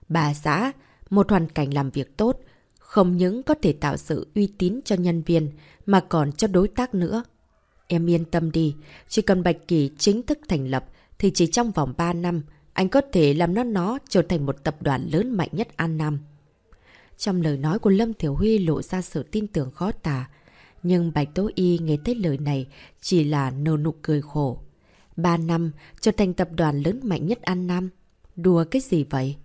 Bà xã, một hoàn cảnh làm việc tốt, không những có thể tạo sự uy tín cho nhân viên mà còn cho đối tác nữa. Em yên tâm đi, chỉ cần Bạch Kỳ chính thức thành lập thì chỉ trong vòng 3 năm anh có thể làm nó nó trở thành một tập đoàn lớn mạnh nhất An Nam. Trong lời nói của Lâm Thiểu Huy lộ ra sự tin tưởng khó tả, nhưng Bạch Tố Y nghe thấy lời này chỉ là nô nụ cười khổ. Ba năm trở thành tập đoàn lớn mạnh nhất An Nam. Đùa cái gì vậy?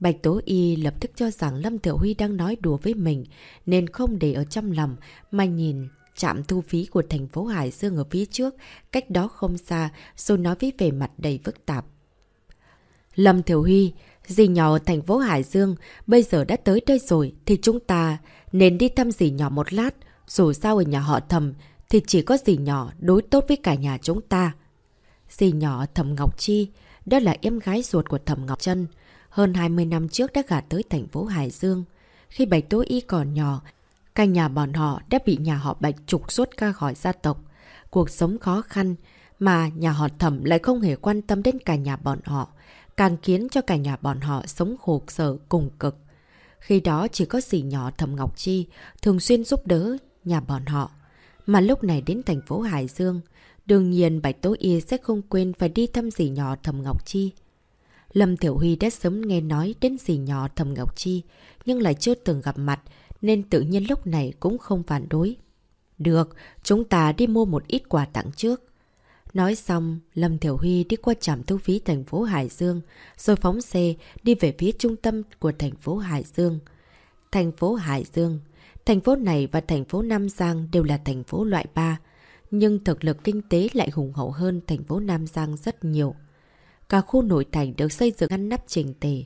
Bạch Tố Y lập tức cho rằng Lâm Thiểu Huy đang nói đùa với mình nên không để ở trong lòng mà nhìn trạm thu phí của thành phố Hải Dương ở phía trước, cách đó không xa, rồi nói với vẻ mặt đầy phức tạp. Lâm Thiểu Huy, dì nhỏ ở thành phố Hải Dương, bây giờ đã tới đây rồi thì chúng ta nên đi thăm dì nhỏ một lát, dù sao ở nhà họ thầm thì chỉ có dì nhỏ đối tốt với cả nhà chúng ta. Dì nhỏ Thầm Ngọc Chi, đó là em gái ruột của Thầm Ngọc Trân, hơn 20 năm trước đã gả tới thành phố Hải Dương. Khi Bạch Tố Y còn nhỏ, cả nhà bọn họ đã bị nhà họ Bạch trục xuất ra khỏi gia tộc. Cuộc sống khó khăn, mà nhà họ Thẩm lại không hề quan tâm đến cả nhà bọn họ, càng khiến cho cả nhà bọn họ sống khổ sở cùng cực. Khi đó chỉ có dì nhỏ thầm Ngọc Chi thường xuyên giúp đỡ nhà bọn họ. Mà lúc này đến thành phố Hải Dương, đương nhiên Bạch Tố Y sẽ không quên phải đi thăm dì nhỏ Thẩm Ngọc Chi. Lâm Tiểu Huy đã sớm nghe nói đến dì nhỏ Thẩm Ngọc Chi, nhưng lại chưa từng gặp mặt, nên tự nhiên lúc này cũng không phản đối. Được, chúng ta đi mua một ít quà tặng trước. Nói xong, Lâm Thiểu Huy đi qua trạm thu phí thành phố Hải Dương, rồi phóng xe đi về phía trung tâm của thành phố Hải Dương. Thành phố Hải Dương Thành phố này và thành phố Nam Giang đều là thành phố loại 3, nhưng thực lực kinh tế lại hùng hậu hơn thành phố Nam Giang rất nhiều. Cả khu nội thành được xây dựng ngăn nắp trình tề,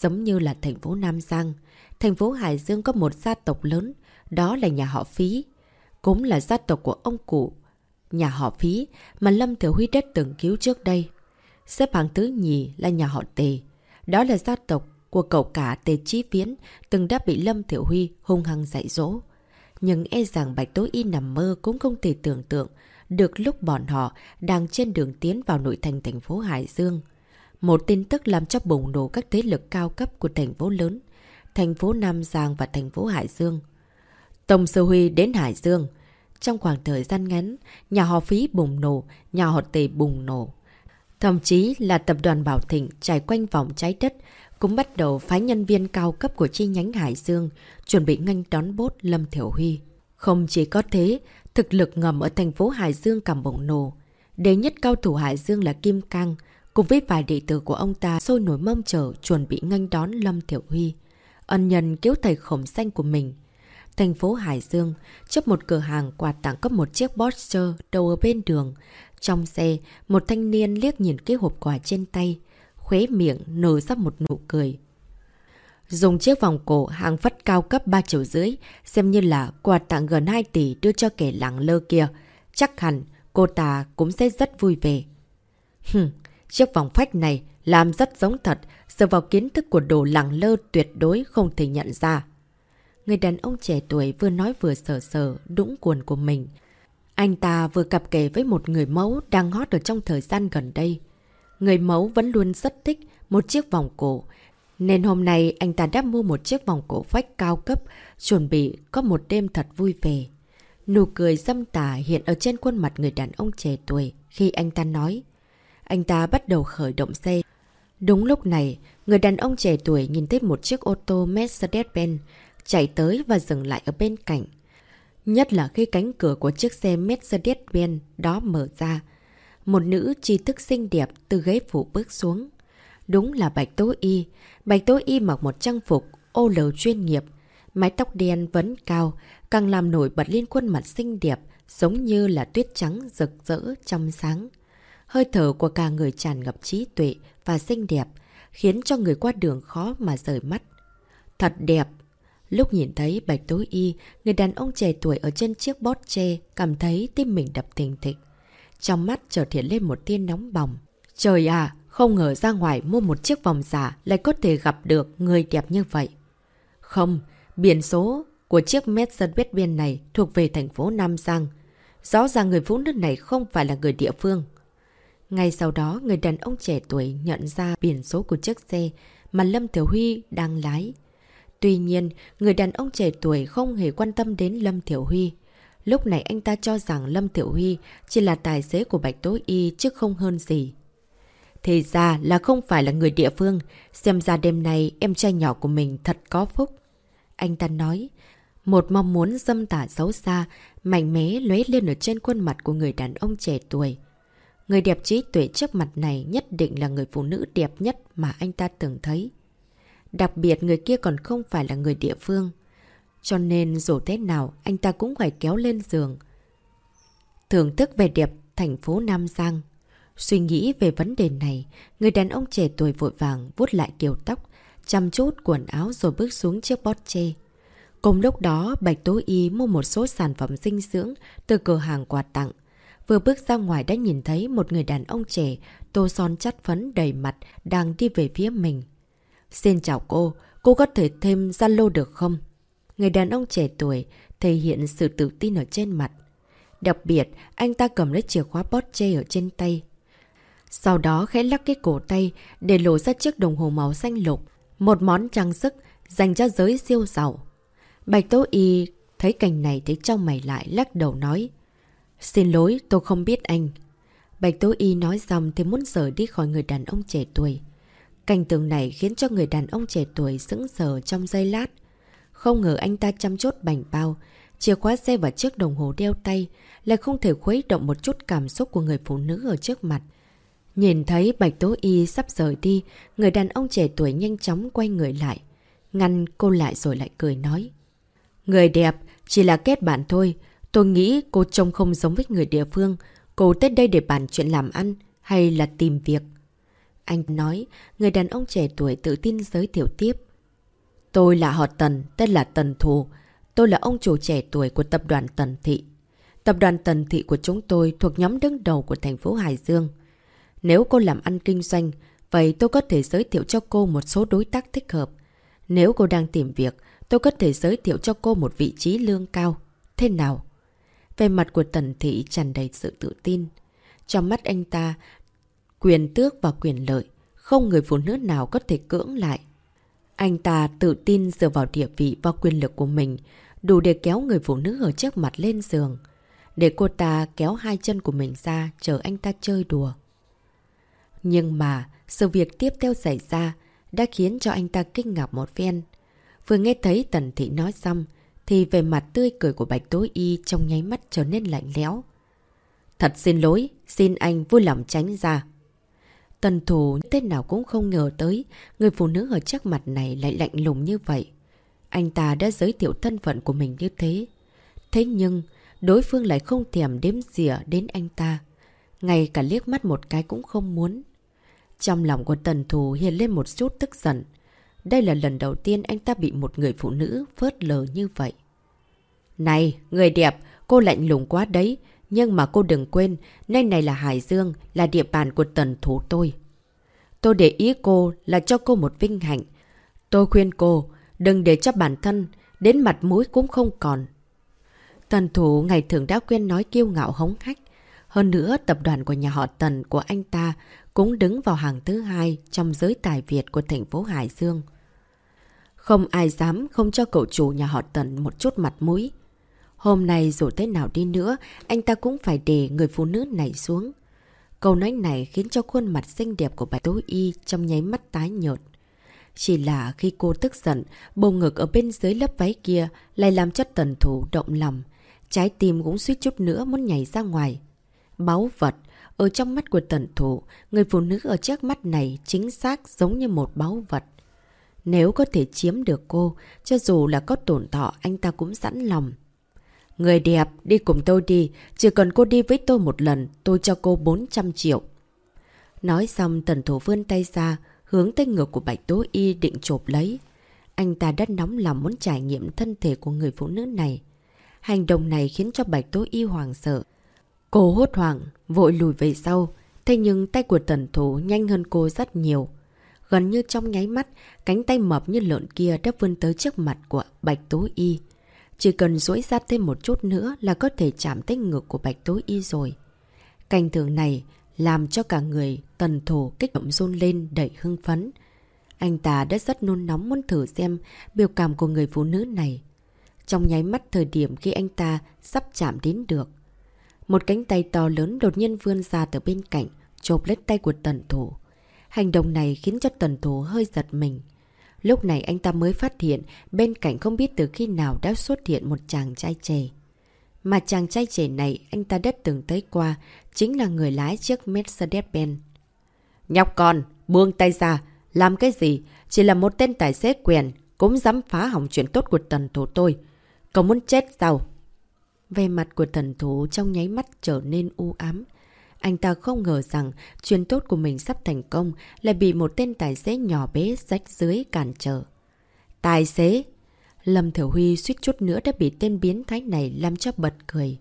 giống như là thành phố Nam Giang. Thành phố Hải Dương có một gia tộc lớn, đó là nhà họ Phí. Cũng là gia tộc của ông cụ, nhà họ Phí mà Lâm Thiểu Huy đã từng cứu trước đây. Xếp hạng thứ nhì là nhà họ Tề. Đó là gia tộc của cậu cả Tề Chí Viễn từng đã bị Lâm Thiểu Huy hung hăng dạy dỗ. Nhưng e rằng Bạch Tố Y nằm mơ cũng không thể tưởng tượng được lúc bọn họ đang trên đường tiến vào nội thành thành phố Hải Dương. Một tin tức làm cho bùng nổ các thế lực cao cấp của thành phố lớn, thành phố Nam Giang và thành phố Hải Dương. Tổng Sư Huy đến Hải Dương. Trong khoảng thời gian ngắn, nhà họ phí bùng nổ, nhà họ tề bùng nổ. Thậm chí là tập đoàn Bảo Thịnh trải quanh vòng trái đất cũng bắt đầu phái nhân viên cao cấp của chi nhánh Hải Dương chuẩn bị nganh đón bốt Lâm Thiểu Huy. Không chỉ có thế, thực lực ngầm ở thành phố Hải Dương càng bổng nổ. Đế nhất cao thủ Hải Dương là Kim Cang, cùng với vài đệ tử của ông ta sôi nổi mong chờ chuẩn bị nganh đón Lâm Thiểu Huy. Ân nhân cứu thầy khổng xanh của mình. Thành phố Hải Dương, chấp một cửa hàng quà tặng cấp một chiếc Porsche đầu ở bên đường. Trong xe, một thanh niên liếc nhìn cái hộp quà trên tay, khuế miệng nở ra một nụ cười. Dùng chiếc vòng cổ hàng phất cao cấp 3 triệu rưỡi, xem như là quà tặng gần 2 tỷ đưa cho kẻ lặng lơ kia. Chắc hẳn cô ta cũng sẽ rất vui vẻ. Hừm, chiếc vòng phách này làm rất giống thật, dựa vào kiến thức của đồ lặng lơ tuyệt đối không thể nhận ra. Người đàn ông trẻ tuổi vừa nói vừa sờ sờ đũng cuồn của mình. Anh ta vừa cặp kè với một người mẫu đang hot ở trong thời gian gần đây. Người mẫu vẫn luôn rất thích một chiếc vòng cổ. Nên hôm nay anh ta đã mua một chiếc vòng cổ phách cao cấp, chuẩn bị có một đêm thật vui vẻ. Nụ cười dâm tả hiện ở trên khuôn mặt người đàn ông trẻ tuổi khi anh ta nói. Anh ta bắt đầu khởi động xe. Đúng lúc này, người đàn ông trẻ tuổi nhìn thấy một chiếc ô tô Mercedes-Benz chạy tới và dừng lại ở bên cạnh. Nhất là khi cánh cửa của chiếc xe Mercedes-Benz đó mở ra. Một nữ tri thức xinh đẹp từ ghế phụ bước xuống. Đúng là Bạch Tố Y. Bạch Tố Y mặc một trang phục ô lầu chuyên nghiệp. Mái tóc đen vấn cao, càng làm nổi bật lên khuôn mặt xinh đẹp, giống như là tuyết trắng rực rỡ trong sáng. Hơi thở của cả người tràn ngập trí tuệ và xinh đẹp, khiến cho người qua đường khó mà rời mắt. Thật đẹp! Lúc nhìn thấy Bạch Tố Y, người đàn ông trẻ tuổi ở trên chiếc bót tre, cảm thấy tim mình đập thình thịch. Trong mắt chợt hiện lên một tia nóng bỏng. Trời à, không ngờ ra ngoài mua một chiếc vòng giả lại có thể gặp được người đẹp như vậy. Không, biển số của chiếc Mercedes-Benz này thuộc về thành phố Nam Giang. Rõ ràng người phụ nữ này không phải là người địa phương. Ngay sau đó, người đàn ông trẻ tuổi nhận ra biển số của chiếc xe mà Lâm Thiểu Huy đang lái. Tuy nhiên, người đàn ông trẻ tuổi không hề quan tâm đến Lâm Thiểu Huy. Lúc này anh ta cho rằng Lâm Tiểu Huy chỉ là tài xế của Bạch Tố Y chứ không hơn gì. Thì ra là không phải là người địa phương, xem ra đêm nay em trai nhỏ của mình thật có phúc. Anh ta nói, một mong muốn dâm tả xấu xa, mạnh mẽ lóe lên ở trên khuôn mặt của người đàn ông trẻ tuổi. Người đẹp trí tuệ trước mặt này nhất định là người phụ nữ đẹp nhất mà anh ta từng thấy. Đặc biệt người kia còn không phải là người địa phương. Cho nên dù thế nào anh ta cũng phải kéo lên giường. Thưởng thức về đẹp thành phố Nam Giang. Suy nghĩ về vấn đề này, người đàn ông trẻ tuổi vội vàng vuốt lại kiểu tóc, chăm chút quần áo rồi bước xuống chiếc bót chê. Cùng lúc đó, Bạch Tố Y mua một số sản phẩm dinh dưỡng từ cửa hàng quà tặng. Vừa bước ra ngoài đã nhìn thấy một người đàn ông trẻ, tô son chắt phấn đầy mặt, đang đi về phía mình. Xin chào cô, cô có thể thêm Zalo được không? Người đàn ông trẻ tuổi thể hiện sự tự tin ở trên mặt. Đặc biệt, anh ta cầm lấy chìa khóa Porsche ở trên tay. Sau đó khẽ lắc cái cổ tay để lộ ra chiếc đồng hồ màu xanh lục. Một món trang sức dành cho giới siêu giàu. Bạch Tố Y thấy cảnh này thấy trong mày lại lắc đầu nói. Xin lỗi, tôi không biết anh. Bạch Tố Y nói xong thì muốn rời đi khỏi người đàn ông trẻ tuổi. Cảnh tượng này khiến cho người đàn ông trẻ tuổi sững sờ trong giây lát. Không ngờ anh ta chăm chốt bảnh bao, chìa khóa xe và chiếc đồng hồ đeo tay lại không thể khuấy động một chút cảm xúc của người phụ nữ ở trước mặt. Nhìn thấy Bạch Tố Y sắp rời đi, người đàn ông trẻ tuổi nhanh chóng quay người lại. Ngăn cô lại rồi lại cười nói. Người đẹp, chỉ là kết bạn thôi. Tôi nghĩ cô trông không giống với người địa phương. Cô tới đây để bàn chuyện làm ăn hay là tìm việc. Anh nói, người đàn ông trẻ tuổi tự tin giới thiệu tiếp. Tôi là họ Tần, tên là Tần Thù. Tôi là ông chủ trẻ tuổi của tập đoàn Tần Thị. Tập đoàn Tần Thị của chúng tôi thuộc nhóm đứng đầu của thành phố Hải Dương. Nếu cô làm ăn kinh doanh, vậy tôi có thể giới thiệu cho cô một số đối tác thích hợp. Nếu cô đang tìm việc, tôi có thể giới thiệu cho cô một vị trí lương cao. Thế nào? Về mặt của Tần Thị tràn đầy sự tự tin. Trong mắt anh ta, quyền tước và quyền lợi, không người phụ nữ nào có thể cưỡng lại. Anh ta tự tin dựa vào địa vị và quyền lực của mình, đủ để kéo người phụ nữ ở trước mặt lên giường. Để cô ta kéo hai chân của mình ra chờ anh ta chơi đùa. Nhưng mà, sự việc tiếp theo xảy ra đã khiến cho anh ta kinh ngạc một phen. Vừa nghe thấy Tần Thị nói xong, thì về mặt tươi cười của Bạch tối Y trong nháy mắt trở nên lạnh lẽo. Thật xin lỗi, xin anh vui lòng tránh ra. Tần thủ tên nào cũng không ngờ tới, người phụ nữ ở trước mặt này lại lạnh lùng như vậy. Anh ta đã giới thiệu thân phận của mình như thế. Thế nhưng, đối phương lại không thèm đếm dìa đến anh ta. Ngay cả liếc mắt một cái cũng không muốn. Trong lòng của tần thù hiện lên một chút tức giận. Đây là lần đầu tiên anh ta bị một người phụ nữ phớt lờ như vậy. Này, người đẹp, cô lạnh lùng quá đấy. Nhưng mà cô đừng quên, nơi này là Hải Dương, là địa bàn của tần thủ tôi. Tôi để ý cô là cho cô một vinh hạnh. Tôi khuyên cô, đừng để cho bản thân, đến mặt mũi cũng không còn. Tần thủ ngày thường đã quen nói kiêu ngạo hống hách. Hơn nữa, tập đoàn của nhà họ Tần của anh ta cũng đứng vào hàng thứ hai trong giới tài Việt của thành phố Hải Dương. Không ai dám không cho cậu chủ nhà họ Tần một chút mặt mũi. Hôm nay dù thế nào đi nữa, anh ta cũng phải để người phụ nữ này xuống. Câu nói này khiến cho khuôn mặt xinh đẹp của bạch tố y trong nháy mắt tái nhợt. Chỉ là khi cô tức giận, bầu ngực ở bên dưới lớp váy kia lại làm cho tần thủ động lòng. Trái tim cũng suýt chút nữa muốn nhảy ra ngoài. Báu vật, ở trong mắt của tần thủ, người phụ nữ ở trước mắt này chính xác giống như một báu vật. Nếu có thể chiếm được cô, cho dù là có tổn thọ anh ta cũng sẵn lòng. Người đẹp, đi cùng tôi đi. Chỉ cần cô đi với tôi một lần, tôi cho cô 400 triệu. Nói xong tần thủ vươn tay ra, hướng tới ngực của Bạch Tố Y định chộp lấy. Anh ta đã nóng lòng muốn trải nghiệm thân thể của người phụ nữ này. Hành động này khiến cho Bạch Tố Y hoàng sợ. Cô hốt hoảng, vội lùi về sau. Thế nhưng tay của tần thủ nhanh hơn cô rất nhiều. Gần như trong nháy mắt, cánh tay mập như lợn kia đã vươn tới trước mặt của Bạch Tố Y. Chỉ cần duỗi ra thêm một chút nữa là có thể chạm tới ngực của Bạch tối Y rồi. Cảnh tượng này làm cho cả người tần thổ kích động rôn lên đầy hưng phấn. Anh ta đã rất nôn nóng muốn thử xem biểu cảm của người phụ nữ này. Trong nháy mắt thời điểm khi anh ta sắp chạm đến được. Một cánh tay to lớn đột nhiên vươn ra từ bên cạnh, chộp lấy tay của tần thủ. Hành động này khiến cho tần thủ hơi giật mình. Lúc này anh ta mới phát hiện bên cạnh không biết từ khi nào đã xuất hiện một chàng trai trẻ. Mà chàng trai trẻ này anh ta đã từng tới qua chính là người lái chiếc Mercedes-Benz. Nhóc con, buông tay ra, làm cái gì? Chỉ là một tên tài xế quyền, cũng dám phá hỏng chuyện tốt của tần thủ tôi. Cậu muốn chết sao? Về mặt của thần thủ trong nháy mắt trở nên u ám. Anh ta không ngờ rằng chuyến tốt của mình sắp thành công lại bị một tên tài xế nhỏ bé rách dưới cản trở. Tài xế! Lâm Thiểu Huy suýt chút nữa đã bị tên biến thái này làm cho bật cười.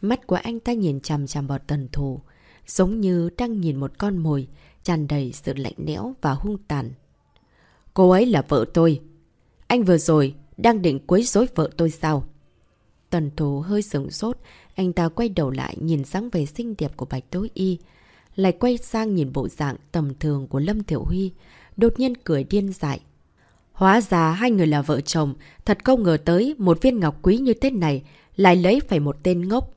Mắt của anh ta nhìn chằm chằm vào tần thủ, giống như đang nhìn một con mồi, tràn đầy sự lạnh lẽo và hung tàn. Cô ấy là vợ tôi. Anh vừa rồi đang định quấy rối vợ tôi sao? Tần thủ hơi sửng sốt, anh ta quay đầu lại nhìn dáng về xinh đẹp của Bạch Tố Y. Lại quay sang nhìn bộ dạng tầm thường của Lâm Thiểu Huy. Đột nhiên cười điên dại. Hóa ra hai người là vợ chồng. Thật không ngờ tới một viên ngọc quý như thế này lại lấy phải một tên ngốc.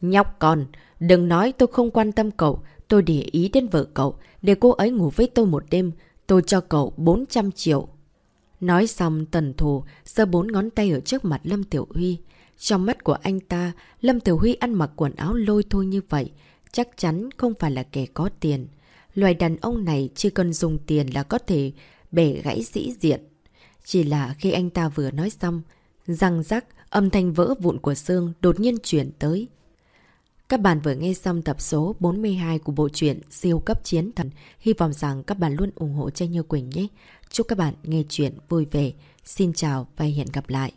Nhóc con, đừng nói tôi không quan tâm cậu. Tôi để ý đến vợ cậu. Để cô ấy ngủ với tôi một đêm. Tôi cho cậu 400 triệu. Nói xong tần thù giơ bốn ngón tay ở trước mặt Lâm Tiểu Huy. Trong mắt của anh ta, Lâm Tiểu Huy ăn mặc quần áo lôi thôi như vậy, chắc chắn không phải là kẻ có tiền. Loài đàn ông này chỉ cần dùng tiền là có thể bể gãy sĩ diện. Chỉ là khi anh ta vừa nói xong, răng rắc, âm thanh vỡ vụn của xương đột nhiên chuyển tới. Các bạn vừa nghe xong tập số 42 của bộ truyện Siêu cấp chiến thần. Hy vọng rằng các bạn luôn ủng hộ cho Như Quỳnh nhé. Chúc các bạn nghe chuyện vui vẻ. Xin chào và hẹn gặp lại.